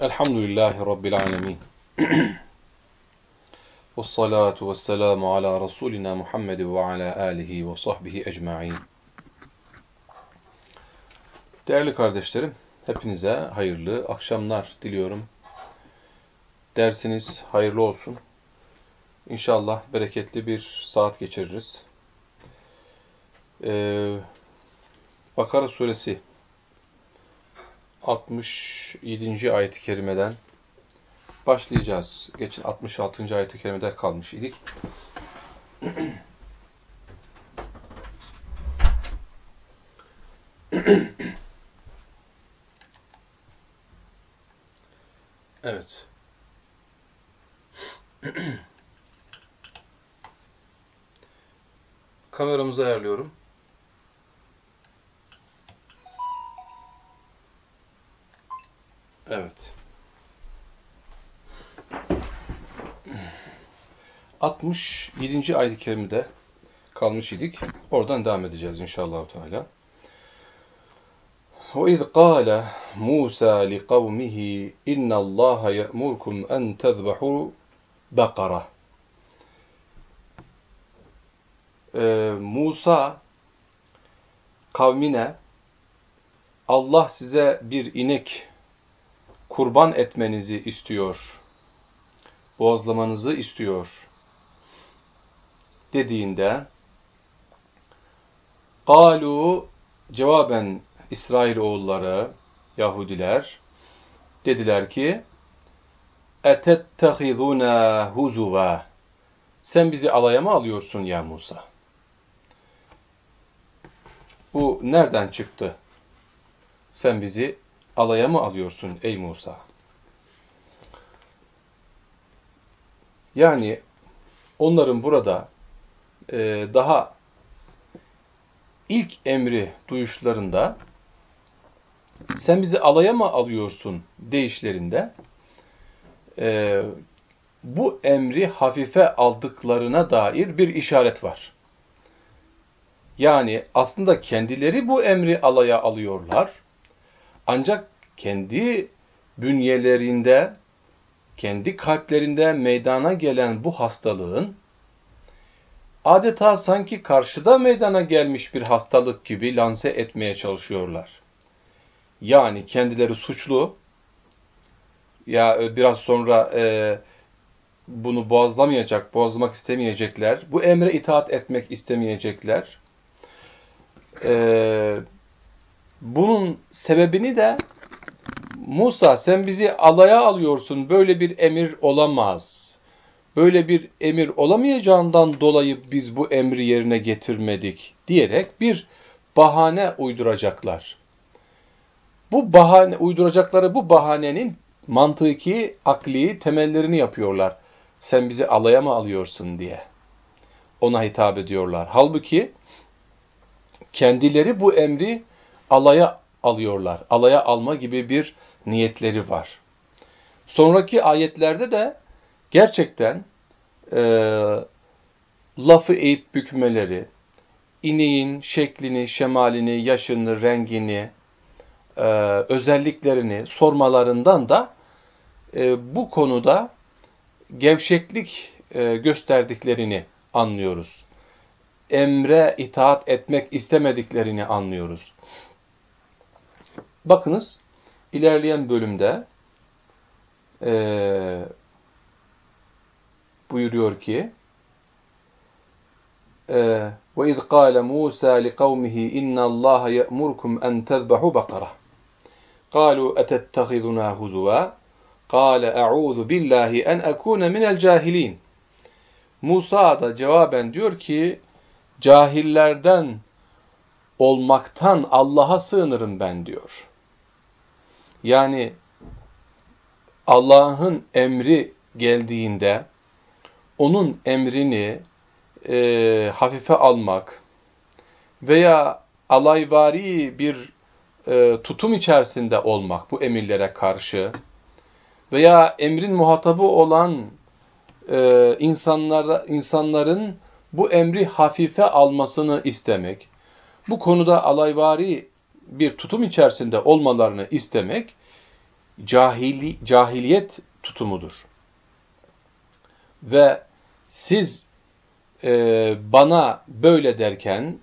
Elhamdülillahi Rabbil alemin. ve salatu ve selamu ala Resulina Muhammed ve ala alihi ve sahbihi ecma'in. Değerli kardeşlerim, hepinize hayırlı akşamlar diliyorum. Dersiniz hayırlı olsun. İnşallah bereketli bir saat geçiririz. Ee, Bakara suresi 67. ayet-i kerimeden başlayacağız. Geçen 66. ayet-i kerimede kalmış idik. evet. Kameramızı ayarlıyorum. Evet. 67. ayet-i kerimede kalmış idik. Oradan devam edeceğiz inşallah Teala. وَإِذْ قَالَ مُوسَى لِقَوْمِهِ إِنَّ اللّٰهَ يَأْمُرْكُمْ أَنْ تَذْبَحُوا بَقَرَةً ee, Musa kavmine Allah size bir inek kurban etmenizi istiyor, boğazlamanızı istiyor dediğinde Galu cevaben İsrail oğulları Yahudiler dediler ki etettehizuna huzuva sen bizi alaya mı alıyorsun ya Musa? Bu nereden çıktı? Sen bizi alaya mı alıyorsun ey Musa? Yani onların burada e, daha ilk emri duyuşlarında sen bizi alaya mı alıyorsun deyişlerinde e, bu emri hafife aldıklarına dair bir işaret var. Yani aslında kendileri bu emri alaya alıyorlar ancak kendi bünyelerinde, kendi kalplerinde meydana gelen bu hastalığın adeta sanki karşıda meydana gelmiş bir hastalık gibi lanse etmeye çalışıyorlar. Yani kendileri suçlu, ya e, biraz sonra e, bunu boğazlamayacak, boğazlamak istemeyecekler, bu emre itaat etmek istemeyecekler. E, bunun sebebini de Musa sen bizi alaya alıyorsun böyle bir emir olamaz. Böyle bir emir olamayacağından dolayı biz bu emri yerine getirmedik diyerek bir bahane uyduracaklar. Bu bahane uyduracakları bu bahanenin mantıki, akli temellerini yapıyorlar. Sen bizi alaya mı alıyorsun diye. Ona hitap ediyorlar. Halbuki kendileri bu emri alaya alıyorlar. Alaya alma gibi bir niyetleri var. Sonraki ayetlerde de gerçekten e, lafı eğip bükmeleri, ineğin şeklini, şemalini, yaşını, rengini, e, özelliklerini sormalarından da e, bu konuda gevşeklik e, gösterdiklerini anlıyoruz. Emre itaat etmek istemediklerini anlıyoruz. Bakınız ilerleyen bölümde e, buyuruyor ki وَاِذْ قَالَ مُوسَى لِقَوْمِهِ اِنَّ اللّٰهَ يَأْمُرْكُمْ اَنْ تَذْبَحُوا بَقَرَةً قَالُوا اَتَتَّخِذُنَا هُزُوًا قَالَ اَعُوذُ بِاللّٰهِ اَنْ اَكُونَ مِنَ الْجَاهِلِينَ Musa da cevaben diyor ki cahillerden olmaktan Allah'a sığınırım ben diyor. Yani Allah'ın emri geldiğinde onun emrini e, hafife almak veya alayvari bir e, tutum içerisinde olmak bu emirlere karşı veya emrin muhatabı olan e, insanlara, insanların bu emri hafife almasını istemek, bu konuda alayvari bir tutum içerisinde olmalarını istemek cahili, cahiliyet tutumudur. Ve siz e, bana böyle derken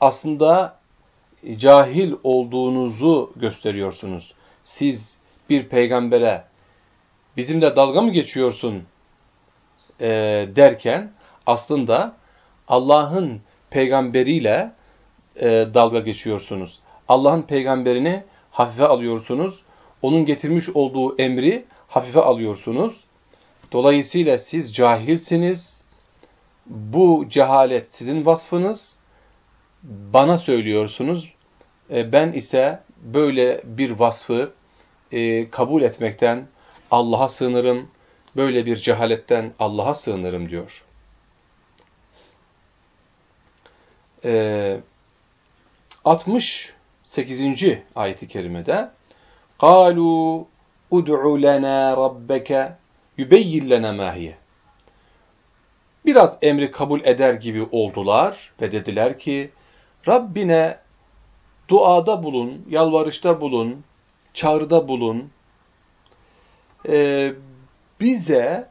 aslında cahil olduğunuzu gösteriyorsunuz. Siz bir peygambere bizimle dalga mı geçiyorsun e, derken aslında Allah'ın peygamberiyle e, dalga geçiyorsunuz. Allah'ın peygamberini hafife alıyorsunuz. Onun getirmiş olduğu emri hafife alıyorsunuz. Dolayısıyla siz cahilsiniz. Bu cehalet sizin vasfınız. Bana söylüyorsunuz. E, ben ise böyle bir vasfı e, kabul etmekten Allah'a sığınırım. Böyle bir cehaletten Allah'a sığınırım diyor. Ee, 68. ayeti kerimede قَالُوا اُدْعُ لَنَا رَبَّكَ يُبَيِّنْ لَنَا مَا Biraz emri kabul eder gibi oldular ve dediler ki Rabbine duada bulun, yalvarışta bulun, çağrıda bulun. Ee, bize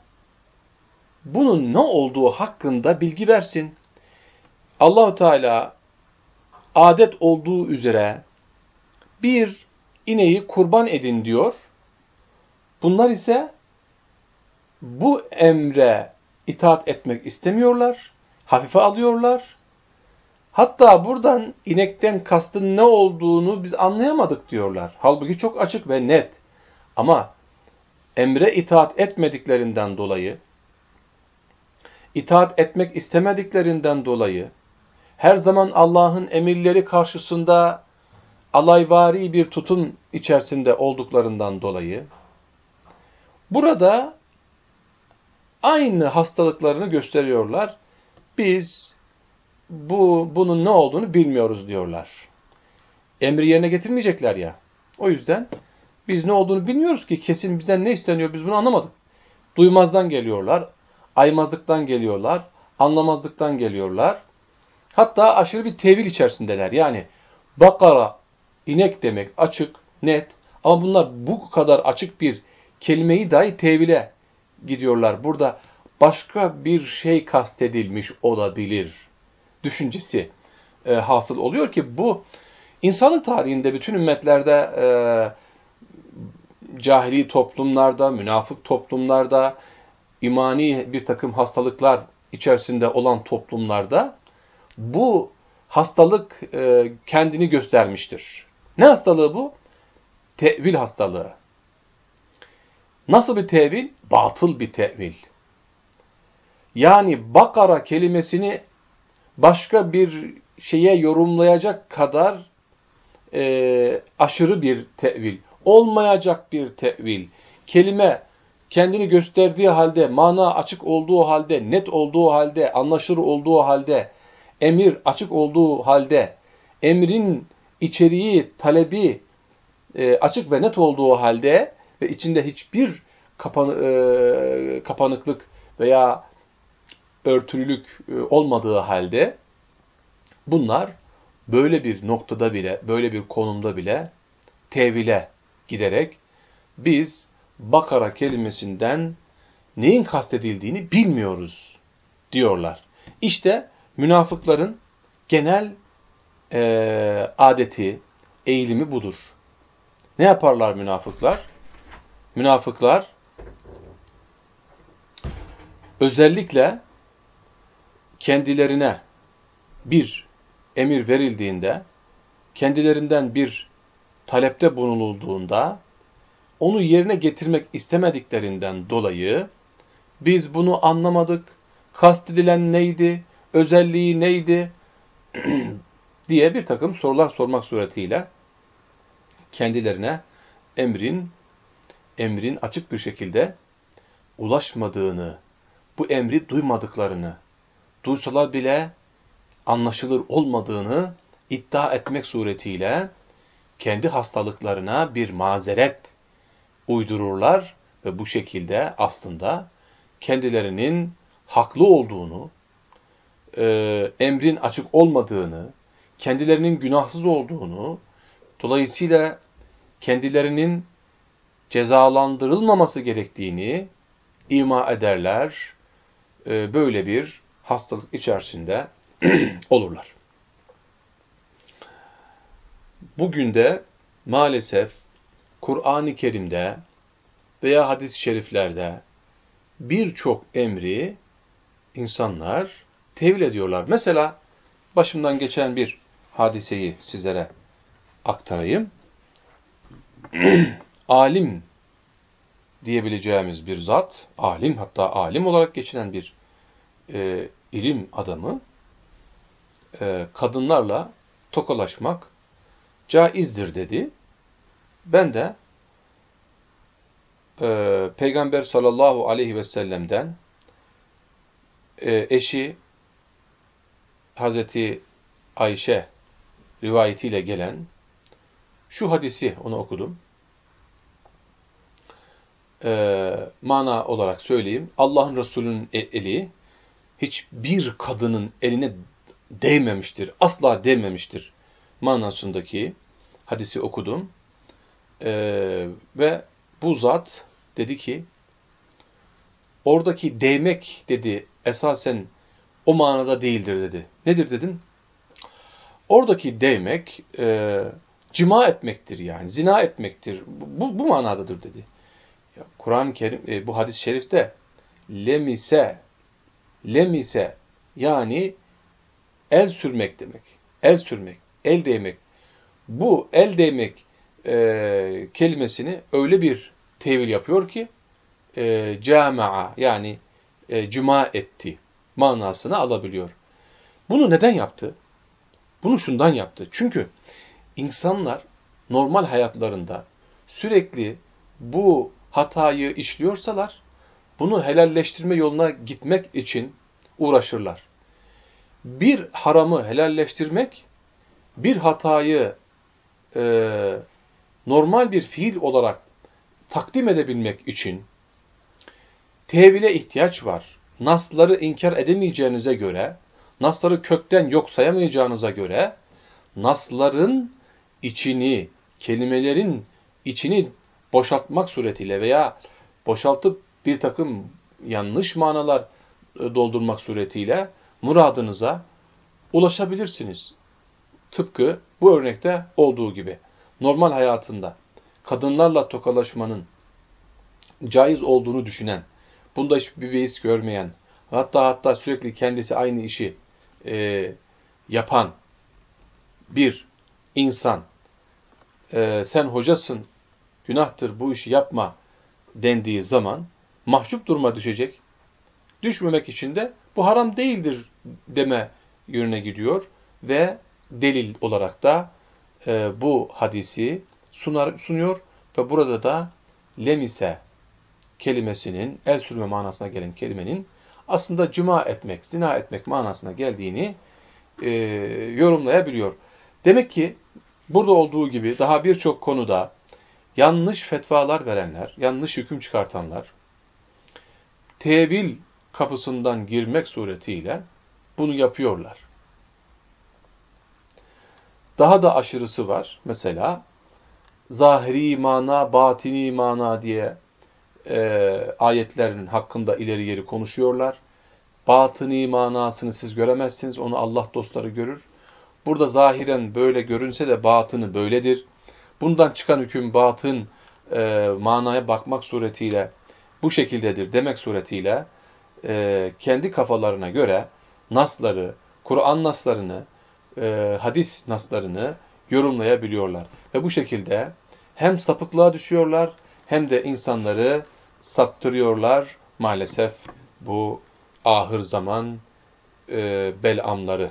bunun ne olduğu hakkında bilgi versin. Allahu Teala adet olduğu üzere bir ineği kurban edin diyor. Bunlar ise bu emre itaat etmek istemiyorlar, hafife alıyorlar. Hatta buradan inekten kastın ne olduğunu biz anlayamadık diyorlar. Halbuki çok açık ve net. Ama emre itaat etmediklerinden dolayı, itaat etmek istemediklerinden dolayı, her zaman Allah'ın emirleri karşısında alayvari bir tutum içerisinde olduklarından dolayı, burada aynı hastalıklarını gösteriyorlar. Biz bu bunun ne olduğunu bilmiyoruz diyorlar. Emri yerine getirmeyecekler ya. O yüzden biz ne olduğunu bilmiyoruz ki kesin bizden ne isteniyor biz bunu anlamadık. Duymazdan geliyorlar, aymazlıktan geliyorlar, anlamazlıktan geliyorlar. Hatta aşırı bir tevil içerisindeler. Yani bakara, inek demek açık, net ama bunlar bu kadar açık bir kelimeyi dahi tevile gidiyorlar. Burada başka bir şey kastedilmiş olabilir düşüncesi e, hasıl oluyor ki bu insanlık tarihinde bütün ümmetlerde e, cahili toplumlarda, münafık toplumlarda, imani bir takım hastalıklar içerisinde olan toplumlarda bu hastalık e, kendini göstermiştir. Ne hastalığı bu? Tevil hastalığı. Nasıl bir tevil? Batıl bir tevil. Yani Bakara kelimesini başka bir şeye yorumlayacak kadar e, aşırı bir tevil, olmayacak bir tevil. Kelime kendini gösterdiği halde, mana açık olduğu halde, net olduğu halde, anlaşılır olduğu halde, emir açık olduğu halde, emrin içeriği, talebi e, açık ve net olduğu halde ve içinde hiçbir kapan, e, kapanıklık veya örtülülük e, olmadığı halde bunlar böyle bir noktada bile, böyle bir konumda bile tevile giderek biz Bakara kelimesinden neyin kastedildiğini bilmiyoruz diyorlar. İşte münafıkların genel e, adeti, eğilimi budur. Ne yaparlar münafıklar? Münafıklar özellikle kendilerine bir emir verildiğinde, kendilerinden bir talepte bulunulduğunda, onu yerine getirmek istemediklerinden dolayı biz bunu anlamadık, kastedilen neydi, özelliği neydi diye bir takım sorular sormak suretiyle kendilerine emrin emrin açık bir şekilde ulaşmadığını, bu emri duymadıklarını, duysalar bile anlaşılır olmadığını iddia etmek suretiyle kendi hastalıklarına bir mazeret uydururlar ve bu şekilde aslında kendilerinin haklı olduğunu, e, emrin açık olmadığını, kendilerinin günahsız olduğunu, dolayısıyla kendilerinin cezalandırılmaması gerektiğini ima ederler. E, böyle bir hastalık içerisinde olurlar. Bugün de maalesef Kur'an-ı Kerim'de veya hadis-i şeriflerde birçok emri insanlar tevil ediyorlar. Mesela başımdan geçen bir hadiseyi sizlere aktarayım. alim diyebileceğimiz bir zat, alim hatta alim olarak geçinen bir e, ilim adamı, e, kadınlarla tokalaşmak caizdir dedi. Ben de e, Peygamber sallallahu aleyhi ve sellem'den e, eşi Hazreti Ayşe rivayetiyle gelen şu hadisi onu okudum. E, mana olarak söyleyeyim. Allah'ın Resulü'nün e, eli hiçbir kadının eline değmemiştir. Asla değmemiştir manasındaki hadisi okudum. Ee, ve bu zat dedi ki, oradaki değmek dedi esasen o manada değildir dedi. Nedir dedim? Oradaki değmek e, cima etmektir yani, zina etmektir. Bu, bu manadadır dedi. Kur'an-ı Kerim, e, bu hadis-i şerifte lemise, lemise yani el sürmek demek. El sürmek, el değmek. Bu el değmek e, kelimesini öyle bir tevil yapıyor ki e, cami'a yani e, cuma etti manasını alabiliyor. Bunu neden yaptı? Bunu şundan yaptı. Çünkü insanlar normal hayatlarında sürekli bu hatayı işliyorsalar bunu helalleştirme yoluna gitmek için uğraşırlar. Bir haramı helalleştirmek, bir hatayı e, normal bir fiil olarak takdim edebilmek için tevile ihtiyaç var. Nasları inkar edemeyeceğinize göre, nasları kökten yok sayamayacağınıza göre, nasların içini, kelimelerin içini boşaltmak suretiyle veya boşaltıp bir takım yanlış manalar e, doldurmak suretiyle muradınıza ulaşabilirsiniz. Tıpkı bu örnekte olduğu gibi normal hayatında kadınlarla tokalaşmanın caiz olduğunu düşünen, bunda hiçbir beis görmeyen, hatta hatta sürekli kendisi aynı işi e, yapan bir insan, e, sen hocasın, günahtır bu işi yapma dendiği zaman mahcup duruma düşecek. Düşmemek için de bu haram değildir deme yönüne gidiyor ve delil olarak da e, bu hadisi sunar, sunuyor ve burada da lemise kelimesinin, el sürme manasına gelen kelimenin aslında cuma etmek, zina etmek manasına geldiğini e, yorumlayabiliyor. Demek ki burada olduğu gibi daha birçok konuda yanlış fetvalar verenler, yanlış hüküm çıkartanlar, tevil kapısından girmek suretiyle bunu yapıyorlar. Daha da aşırısı var. Mesela zahiri mana, batini mana diye e, ayetlerin hakkında ileri geri konuşuyorlar. Batini manasını siz göremezsiniz, onu Allah dostları görür. Burada zahiren böyle görünse de batını böyledir. Bundan çıkan hüküm batın e, manaya bakmak suretiyle bu şekildedir demek suretiyle e, kendi kafalarına göre nasları, Kur'an naslarını, e, hadis naslarını yorumlayabiliyorlar. Ve bu şekilde hem sapıklığa düşüyorlar hem de insanları saptırıyorlar maalesef bu ahır zaman e, belamları.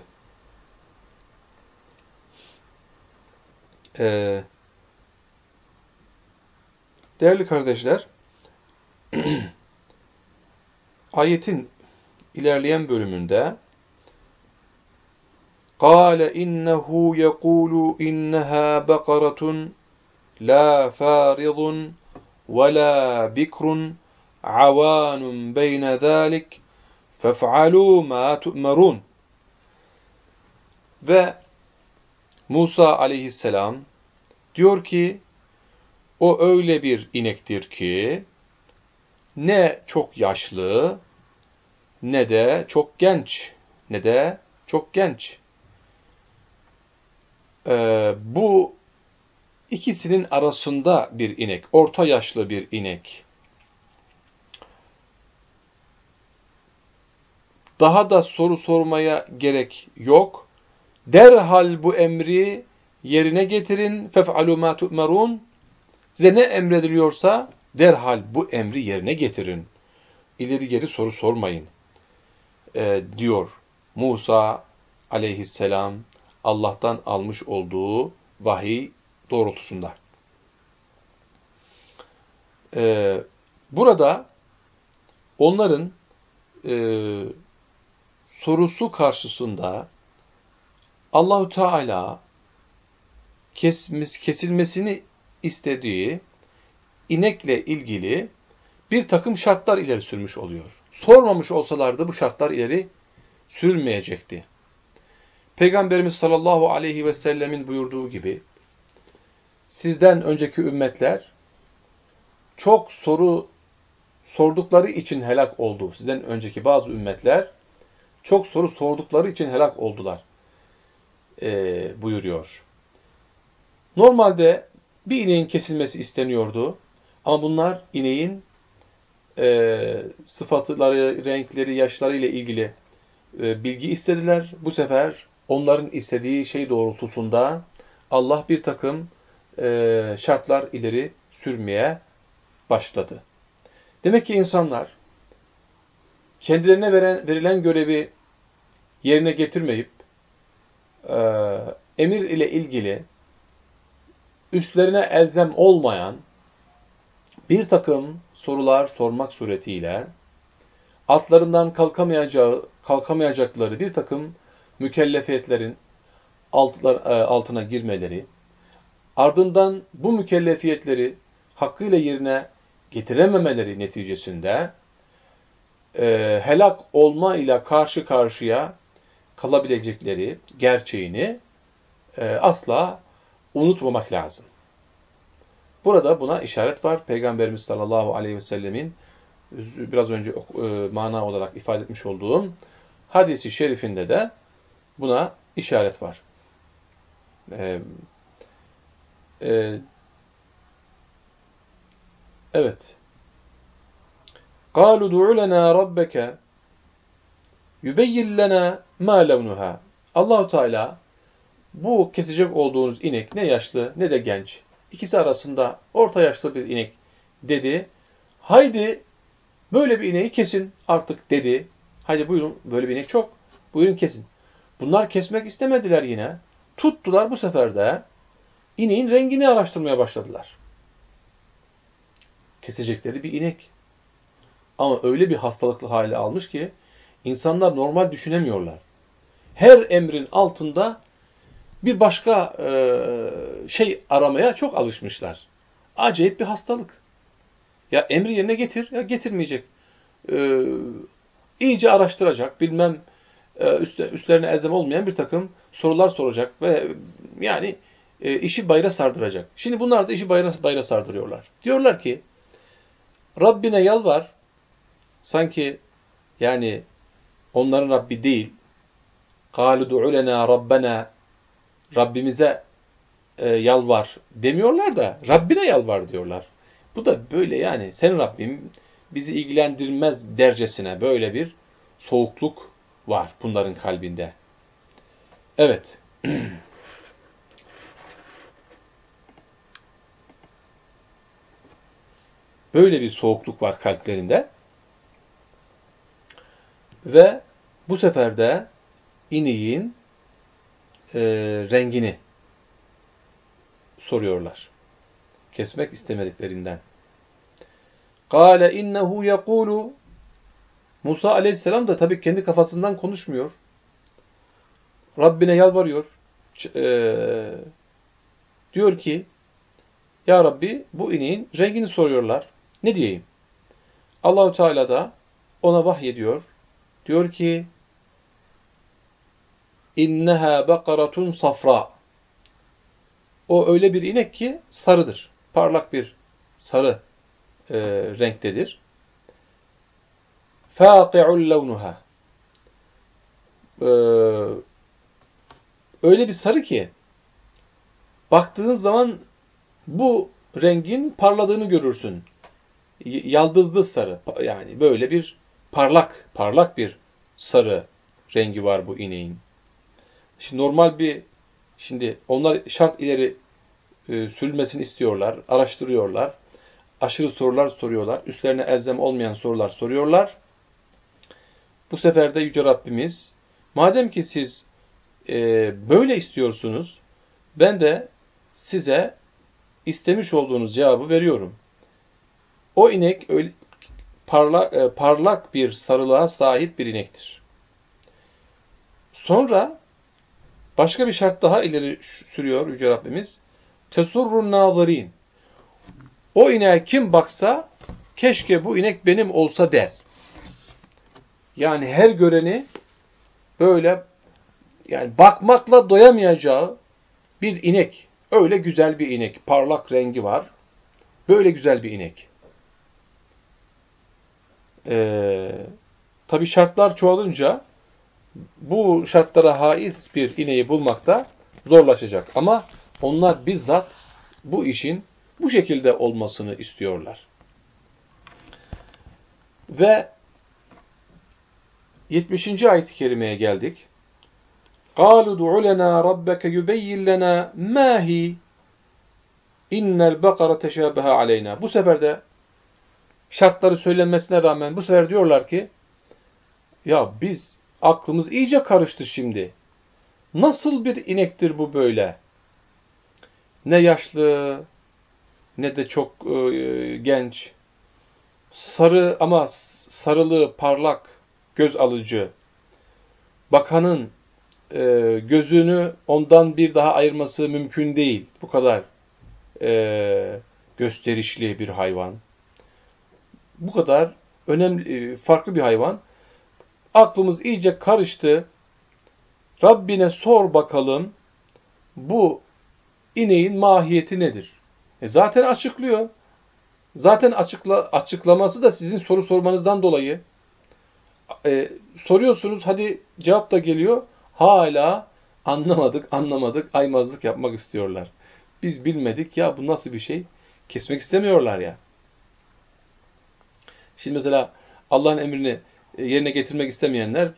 E, değerli kardeşler, ayetin ilerleyen bölümünde قال إنه يقول إنها بقرة لا فارض ولا بكر عوان بين ذلك فافعلوا ما تؤمرون ve Musa aleyhisselam diyor ki O öyle bir inektir ki ne çok yaşlı ne de çok genç ne de çok genç. Ee, bu ikisinin arasında bir inek, orta yaşlı bir inek. Daha da soru sormaya gerek yok. Derhal bu emri yerine getirin. Fef'alu ma tu'merun. Size ne emrediliyorsa derhal bu emri yerine getirin. İleri geri soru sormayın. Ee, diyor Musa aleyhisselam Allah'tan almış olduğu vahiy doğrultusunda. Ee, burada onların e, sorusu karşısında Allahu Teala kesmiş, kesilmesini istediği inekle ilgili bir takım şartlar ileri sürmüş oluyor. Sormamış olsalardı bu şartlar ileri sürülmeyecekti. Peygamberimiz sallallahu aleyhi ve sellemin buyurduğu gibi sizden önceki ümmetler çok soru sordukları için helak oldu. Sizden önceki bazı ümmetler çok soru sordukları için helak oldular e, buyuruyor. Normalde bir ineğin kesilmesi isteniyordu ama bunlar ineğin e, sıfatları, renkleri, yaşları ile ilgili e, bilgi istediler. Bu sefer onların istediği şey doğrultusunda Allah bir takım e, şartlar ileri sürmeye başladı. Demek ki insanlar kendilerine veren, verilen görevi yerine getirmeyip e, emir ile ilgili üstlerine elzem olmayan bir takım sorular sormak suretiyle altlarından kalkamayacağı, kalkamayacakları bir takım mükellefiyetlerin altlar, e, altına girmeleri, ardından bu mükellefiyetleri hakkıyla yerine getirememeleri neticesinde e, helak olma ile karşı karşıya kalabilecekleri gerçeğini e, asla unutmamak lazım. Burada buna işaret var. Peygamberimiz sallallahu aleyhi ve sellemin biraz önce e, mana olarak ifade etmiş olduğum hadisi şerifinde de buna işaret var. Ee, e, evet. قَالُوا دُعُ لَنَا رَبَّكَ يُبَيِّنْ لَنَا مَا لَوْنُهَا Allahu Teala bu kesecek olduğunuz inek ne yaşlı ne de genç. İkisi arasında orta yaşlı bir inek dedi. Haydi böyle bir ineği kesin artık dedi. Haydi buyurun böyle bir inek çok. Buyurun kesin. Bunlar kesmek istemediler yine. Tuttular bu sefer de ineğin rengini araştırmaya başladılar. Kesecekleri bir inek. Ama öyle bir hastalıklı hale almış ki insanlar normal düşünemiyorlar. Her emrin altında bir başka e, şey aramaya çok alışmışlar. Acayip bir hastalık. Ya emri yerine getir, ya getirmeyecek. E, iyice araştıracak, bilmem e, üst, üstlerine ezem olmayan bir takım sorular soracak ve yani e, işi bayra sardıracak. Şimdi bunlar da işi bayra, bayra sardırıyorlar. Diyorlar ki Rabbine yalvar sanki yani onların Rabbi değil قَالُ دُعُ لَنَا رَبَّنَا Rabbimize e, yalvar demiyorlar da Rabbine yalvar diyorlar. Bu da böyle yani sen Rabbim bizi ilgilendirmez dercesine böyle bir soğukluk var bunların kalbinde. Evet. Böyle bir soğukluk var kalplerinde. Ve bu sefer de ineğin e, rengini soruyorlar. Kesmek istemediklerinden. Kale innehu yekulu Musa aleyhisselam da tabii kendi kafasından konuşmuyor. Rabbine yalvarıyor. Ee, diyor ki Ya Rabbi bu ineğin rengini soruyorlar. Ne diyeyim? Allahu Teala da ona vahyediyor. Diyor ki: "İnneha bakaratun safra." O öyle bir inek ki sarıdır. Parlak bir sarı e, renktedir. Faqi'ul levnuha. E, öyle bir sarı ki baktığın zaman bu rengin parladığını görürsün. Yaldızlı sarı. Yani böyle bir parlak, parlak bir sarı rengi var bu ineğin. Şimdi normal bir, şimdi onlar şart ileri e, sürülmesini istiyorlar, araştırıyorlar. Aşırı sorular soruyorlar. Üstlerine elzem olmayan sorular soruyorlar. Bu sefer de Yüce Rabbimiz, madem ki siz e, böyle istiyorsunuz, ben de size istemiş olduğunuz cevabı veriyorum. O inek öyle parlak, e, parlak bir sarılığa sahip bir inektir. Sonra başka bir şart daha ileri sürüyor Yüce Rabbimiz. Tesurrun nazirin. O ineğe kim baksa keşke bu inek benim olsa der. Yani her göreni böyle yani bakmakla doyamayacağı bir inek. Öyle güzel bir inek. Parlak rengi var. Böyle güzel bir inek. Ee, Tabi şartlar çoğalınca bu şartlara haiz bir ineği bulmakta zorlaşacak. Ama onlar bizzat bu işin bu şekilde olmasını istiyorlar. Ve 70. ayet-i kerimeye geldik. قَالُوا دُعُ لَنَا رَبَّكَ يُبَيِّنْ لَنَا مَا هِي اِنَّ الْبَقَرَ تَشَابَهَ عَلَيْنَا Bu sefer de şartları söylenmesine rağmen bu sefer diyorlar ki ya biz aklımız iyice karıştı şimdi. Nasıl bir inektir bu böyle? Ne yaşlı ne de çok e, genç. Sarı ama sarılı, parlak, göz alıcı. Bakanın e, gözünü ondan bir daha ayırması mümkün değil. Bu kadar e, gösterişli bir hayvan. Bu kadar önemli, e, farklı bir hayvan. Aklımız iyice karıştı. Rabbine sor bakalım bu ineğin mahiyeti nedir? E zaten açıklıyor. Zaten açıkla, açıklaması da sizin soru sormanızdan dolayı. E, soruyorsunuz hadi cevap da geliyor. Hala anlamadık anlamadık aymazlık yapmak istiyorlar. Biz bilmedik ya bu nasıl bir şey? Kesmek istemiyorlar ya. Şimdi mesela Allah'ın emrini e, yerine getirmek istemeyenler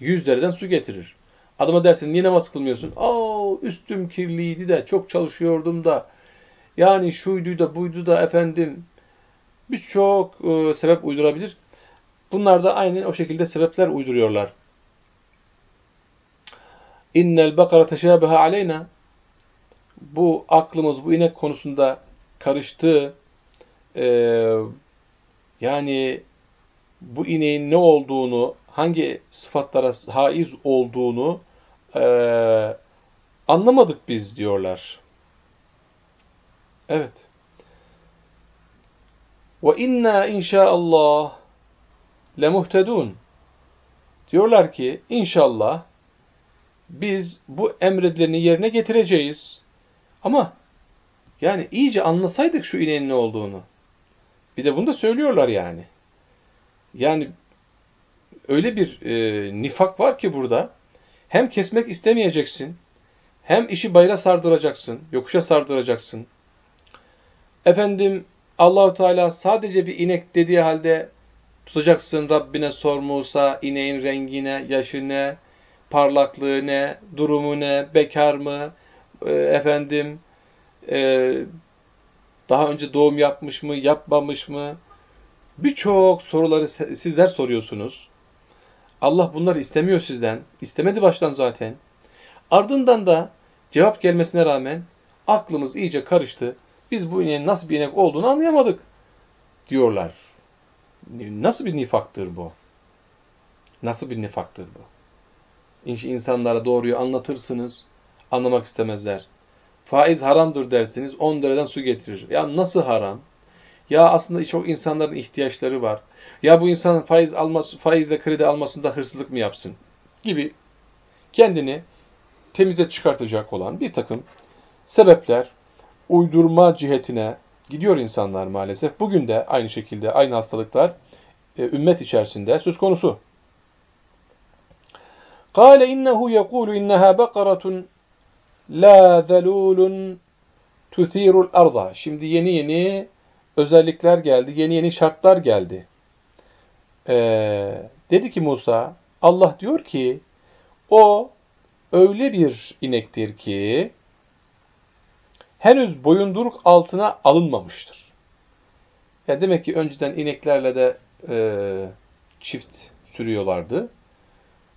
yüzlerden su getirir. Adama dersin niye namaz kılmıyorsun? Aa üstüm kirliydi de çok çalışıyordum da yani şuydu da buydu da efendim birçok e, sebep uydurabilir. Bunlar da aynı o şekilde sebepler uyduruyorlar. İnnel bakara teşabeha aleyna bu aklımız bu inek konusunda karıştı. Ee, yani bu ineğin ne olduğunu, hangi sıfatlara haiz olduğunu e, anlamadık biz diyorlar. Evet. Ve inna inşaallah lemuhtedun. Diyorlar ki inşallah biz bu emredileni yerine getireceğiz. Ama yani iyice anlasaydık şu ineğin ne olduğunu. Bir de bunu da söylüyorlar yani. Yani öyle bir e, nifak var ki burada. Hem kesmek istemeyeceksin, hem işi bayra sardıracaksın, yokuşa sardıracaksın. Efendim Allahu Teala sadece bir inek dediği halde tutacaksın Rabbine sor Musa ineğin rengine, yaşına, parlaklığı ne, bekar mı, e, efendim e, daha önce doğum yapmış mı, yapmamış mı? Birçok soruları sizler soruyorsunuz. Allah bunları istemiyor sizden. İstemedi baştan zaten. Ardından da cevap gelmesine rağmen aklımız iyice karıştı. Biz bu ineğin nasıl bir inek olduğunu anlayamadık diyorlar. Nasıl bir nifaktır bu? Nasıl bir nifaktır bu? İnsanlara doğruyu anlatırsınız, anlamak istemezler. Faiz haramdır dersiniz, 10 liradan su getirir. Ya nasıl haram? Ya aslında çok insanların ihtiyaçları var. Ya bu insan faiz alması, faizle kredi almasında hırsızlık mı yapsın? Gibi kendini temize çıkartacak olan bir takım sebepler uydurma cihetine gidiyor insanlar maalesef. Bugün de aynı şekilde aynı hastalıklar e, ümmet içerisinde söz konusu. قال إنه يقول إنها بقرة la zelulun tuthirul arda. Şimdi yeni yeni özellikler geldi, yeni yeni şartlar geldi. Ee, dedi ki Musa, Allah diyor ki, o öyle bir inektir ki, henüz boyunduruk altına alınmamıştır. Yani demek ki önceden ineklerle de e, çift sürüyorlardı.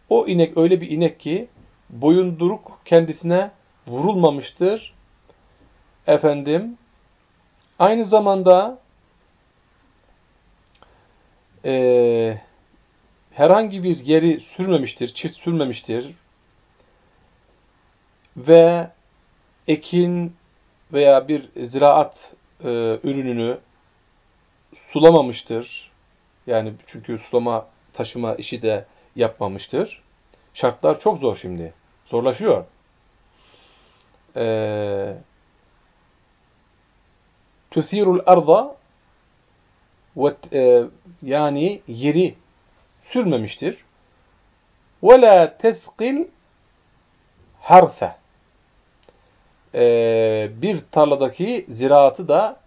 O inek öyle bir inek ki boyunduruk kendisine vurulmamıştır. Efendim aynı zamanda e, herhangi bir yeri sürmemiştir, çift sürmemiştir ve ekin veya bir ziraat e, ürününü sulamamıştır. Yani çünkü sulama taşıma işi de yapmamıştır. Şartlar çok zor şimdi. Zorlaşıyor. Ee, tüthirul arda e, yani yeri sürmemiştir. Ve la tesqil harfe ee, bir tarladaki ziraatı da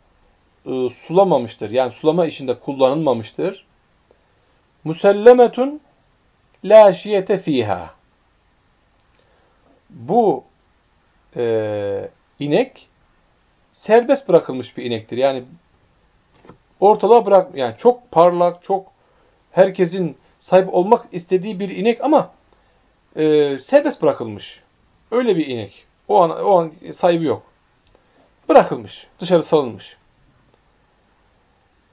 e, sulamamıştır. Yani sulama işinde kullanılmamıştır. Musellemetun la şiyete fiha. Bu e, inek serbest bırakılmış bir inektir. Yani ortalığa bırak yani çok parlak, çok herkesin sahip olmak istediği bir inek ama e, serbest bırakılmış. Öyle bir inek. O an, o an sahibi yok. Bırakılmış. Dışarı salınmış.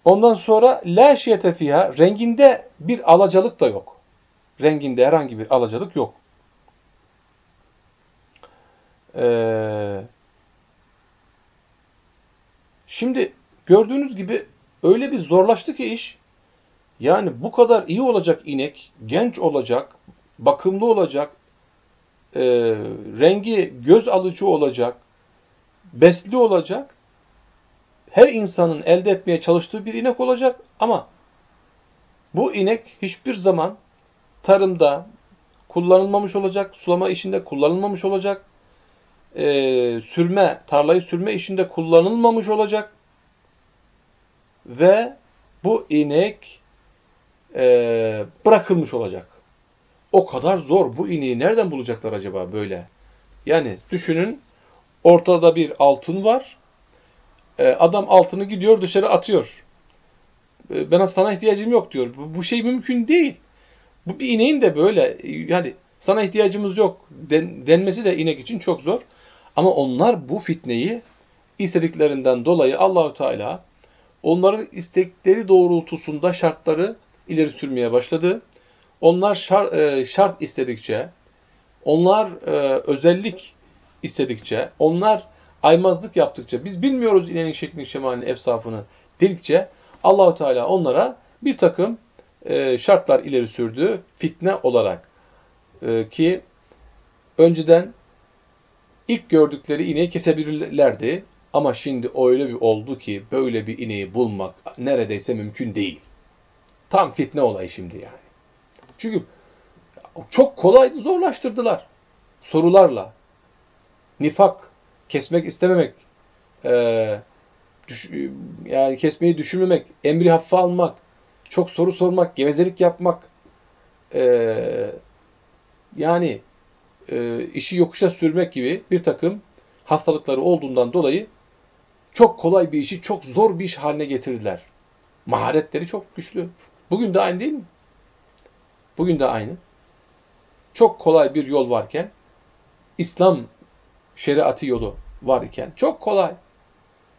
Ondan sonra la şiyete fiha renginde bir alacalık da yok. Renginde herhangi bir alacalık yok. Ee, şimdi gördüğünüz gibi öyle bir zorlaştı ki iş. Yani bu kadar iyi olacak inek, genç olacak, bakımlı olacak, e, rengi göz alıcı olacak, besli olacak, her insanın elde etmeye çalıştığı bir inek olacak ama bu inek hiçbir zaman tarımda kullanılmamış olacak, sulama işinde kullanılmamış olacak, e, sürme, tarlayı sürme işinde kullanılmamış olacak ve bu inek e, bırakılmış olacak. O kadar zor. Bu ineği nereden bulacaklar acaba böyle? Yani düşünün ortada bir altın var. E, adam altını gidiyor dışarı atıyor. E, bana sana ihtiyacım yok diyor. Bu, bu şey mümkün değil. Bu bir ineğin de böyle yani sana ihtiyacımız yok den, denmesi de inek için çok zor. Ama onlar bu fitneyi istediklerinden dolayı Allahü Teala onların istekleri doğrultusunda şartları ileri sürmeye başladı. Onlar şart, e, şart istedikçe, onlar e, özellik istedikçe, onlar aymazlık yaptıkça, biz bilmiyoruz inenin şeklini, şemalini, efsafını dedikçe Allahü Teala onlara bir takım e, şartlar ileri sürdü fitne olarak ki önceden ilk gördükleri ineği kesebilirlerdi ama şimdi öyle bir oldu ki böyle bir ineği bulmak neredeyse mümkün değil. Tam fitne olayı şimdi yani. Çünkü çok kolaydı zorlaştırdılar. Sorularla. Nifak, kesmek istememek, e, düş, yani kesmeyi düşünmemek, emri hafife almak, çok soru sormak, gevezelik yapmak, e, yani e, işi yokuşa sürmek gibi bir takım hastalıkları olduğundan dolayı çok kolay bir işi çok zor bir iş haline getirdiler. Maharetleri çok güçlü. Bugün de aynı değil mi? Bugün de aynı. Çok kolay bir yol varken, İslam şeriatı yolu var iken, çok kolay,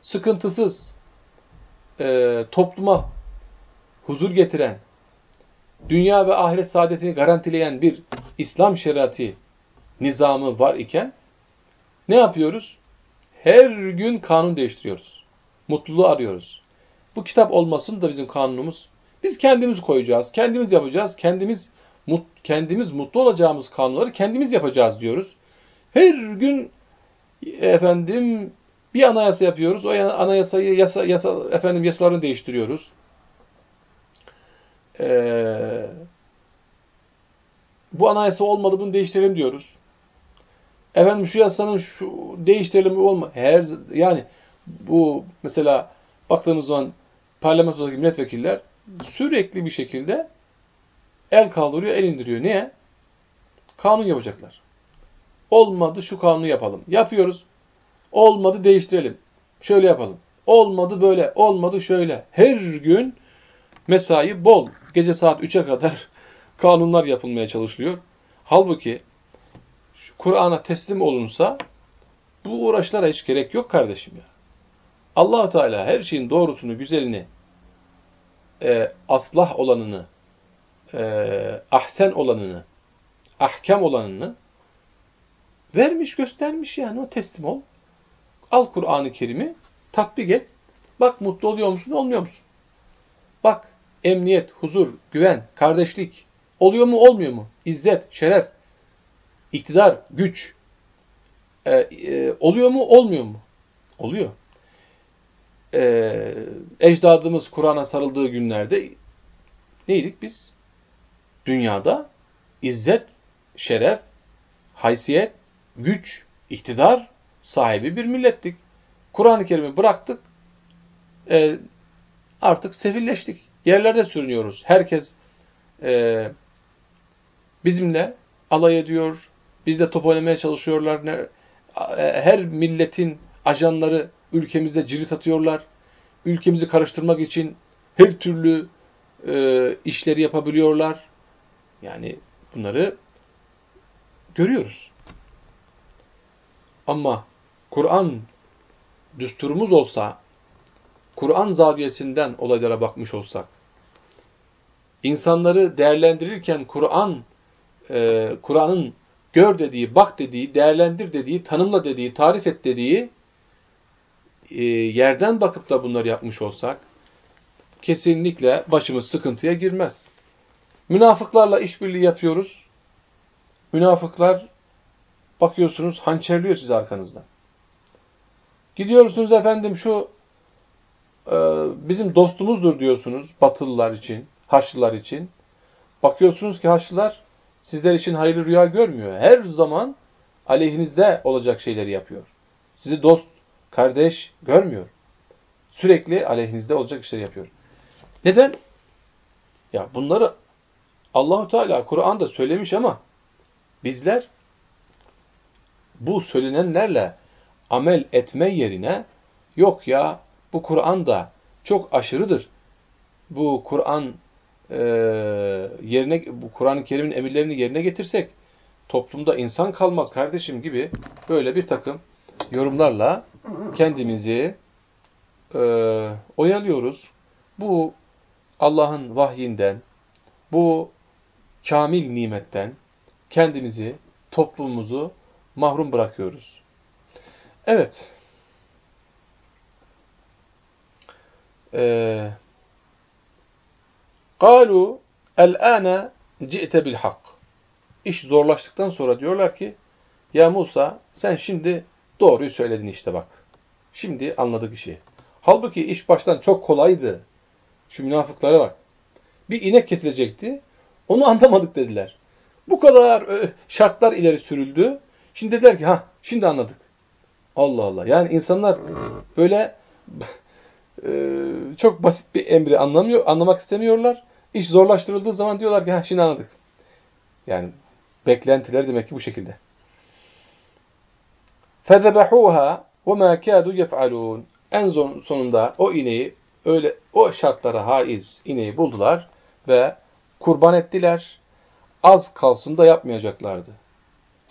sıkıntısız, e, topluma huzur getiren, dünya ve ahiret saadetini garantileyen bir İslam şeriatı nizamı var iken, ne yapıyoruz? Her gün kanun değiştiriyoruz. Mutluluğu arıyoruz. Bu kitap olmasın da bizim kanunumuz biz kendimiz koyacağız, kendimiz yapacağız, kendimiz mut, kendimiz mutlu olacağımız kanunları kendimiz yapacağız diyoruz. Her gün efendim Bir anayasa yapıyoruz. O anayasayı yasa, yasa efendim yasalarını değiştiriyoruz. Ee, bu anayasa olmadı bunu değiştirelim diyoruz. Efendim şu yasanın şu değiştirelim olma. Her yani bu mesela baktığımız zaman parlamentodaki milletvekiller sürekli bir şekilde el kaldırıyor, el indiriyor. Niye? Kanun yapacaklar. Olmadı şu kanunu yapalım. Yapıyoruz. Olmadı değiştirelim. Şöyle yapalım. Olmadı böyle, olmadı şöyle. Her gün mesai bol. Gece saat 3'e kadar kanunlar yapılmaya çalışılıyor. Halbuki Kur'an'a teslim olunsa bu uğraşlara hiç gerek yok kardeşim ya. allah Teala her şeyin doğrusunu, güzelini, e, aslah olanını, e, ahsen olanını, ahkam olanını vermiş, göstermiş yani o teslim ol. Al Kur'an-ı Kerim'i, tatbik et. Bak mutlu oluyor musun, olmuyor musun? Bak emniyet, huzur, güven, kardeşlik oluyor mu, olmuyor mu? İzzet, şeref, iktidar, güç e, e, oluyor mu, olmuyor mu? Oluyor. E, ecdadımız Kur'an'a sarıldığı günlerde neydik biz? Dünyada izzet, şeref, haysiyet, güç, iktidar sahibi bir millettik. Kur'an-ı Kerim'i bıraktık, e, artık sefilleştik. Yerlerde sürünüyoruz. Herkes e, bizimle alay ediyor, bizle top oynamaya çalışıyorlar. E, her milletin ajanları ülkemizde cirit atıyorlar. Ülkemizi karıştırmak için her türlü e, işleri yapabiliyorlar. Yani bunları görüyoruz. Ama Kur'an düsturumuz olsa, Kur'an zaviyesinden olaylara bakmış olsak, insanları değerlendirirken Kur'an, e, Kur'an'ın gör dediği, bak dediği, değerlendir dediği, tanımla dediği, tarif et dediği e, yerden bakıp da bunları yapmış olsak, kesinlikle başımız sıkıntıya girmez. Münafıklarla işbirliği yapıyoruz. Münafıklar bakıyorsunuz hançerliyor sizi arkanızdan. Gidiyorsunuz efendim şu e, bizim dostumuzdur diyorsunuz Batılılar için, Haçlılar için. Bakıyorsunuz ki Haçlılar sizler için hayırlı rüya görmüyor. Her zaman aleyhinizde olacak şeyleri yapıyor. Sizi dost, kardeş görmüyor. Sürekli aleyhinizde olacak işleri yapıyor. Neden? Ya bunları Allahu Teala Kur'an'da söylemiş ama bizler bu söylenenlerle amel etme yerine yok ya bu Kur'an da çok aşırıdır. Bu Kur'an e, yerine Kur'an-ı Kerim'in emirlerini yerine getirsek toplumda insan kalmaz kardeşim gibi böyle bir takım yorumlarla kendimizi e, oyalıyoruz. Bu Allah'ın vahyinden, bu kamil nimetten kendimizi, toplumumuzu mahrum bırakıyoruz. Evet. Kalu el-âne ci'te bil-hak. İş zorlaştıktan sonra diyorlar ki ya Musa sen şimdi doğruyu söyledin işte bak. Şimdi anladık işi. Halbuki iş baştan çok kolaydı. Şu münafıklara bak. Bir inek kesilecekti. Onu anlamadık dediler. Bu kadar şartlar ileri sürüldü. Şimdi dediler ki ha şimdi anladık. Allah Allah. Yani insanlar böyle e, çok basit bir emri anlamıyor, anlamak istemiyorlar. İş zorlaştırıldığı zaman diyorlar ki ha şimdi anladık. Yani beklentiler demek ki bu şekilde. فَذَبَحُوهَا وَمَا كَادُوا يَفْعَلُونَ En sonunda o ineği öyle o şartlara haiz ineği buldular ve kurban ettiler. Az kalsın da yapmayacaklardı.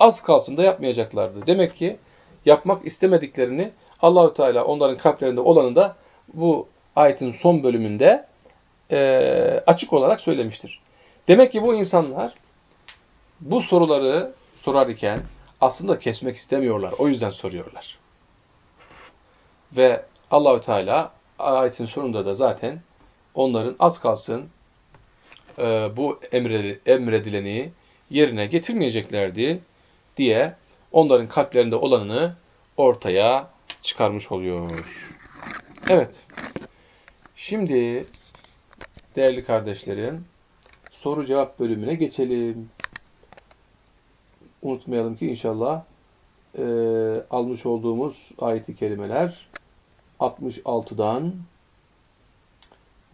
Az kalsın da yapmayacaklardı. Demek ki yapmak istemediklerini Allahü Teala onların kalplerinde olanı da bu ayetin son bölümünde e, açık olarak söylemiştir. Demek ki bu insanlar bu soruları sorar iken aslında kesmek istemiyorlar. O yüzden soruyorlar. Ve Allahü Teala ayetin sonunda da zaten onların az kalsın e, bu emredileni yerine getirmeyeceklerdi diye onların kalplerinde olanını ortaya çıkarmış oluyor. Evet. Şimdi değerli kardeşlerim soru cevap bölümüne geçelim. Unutmayalım ki inşallah e, almış olduğumuz ayeti kelimeler 66'dan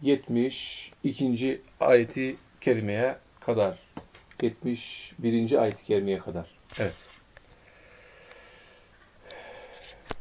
72. ayeti kerimeye kadar 71. ayet-i kerimeye kadar. Evet.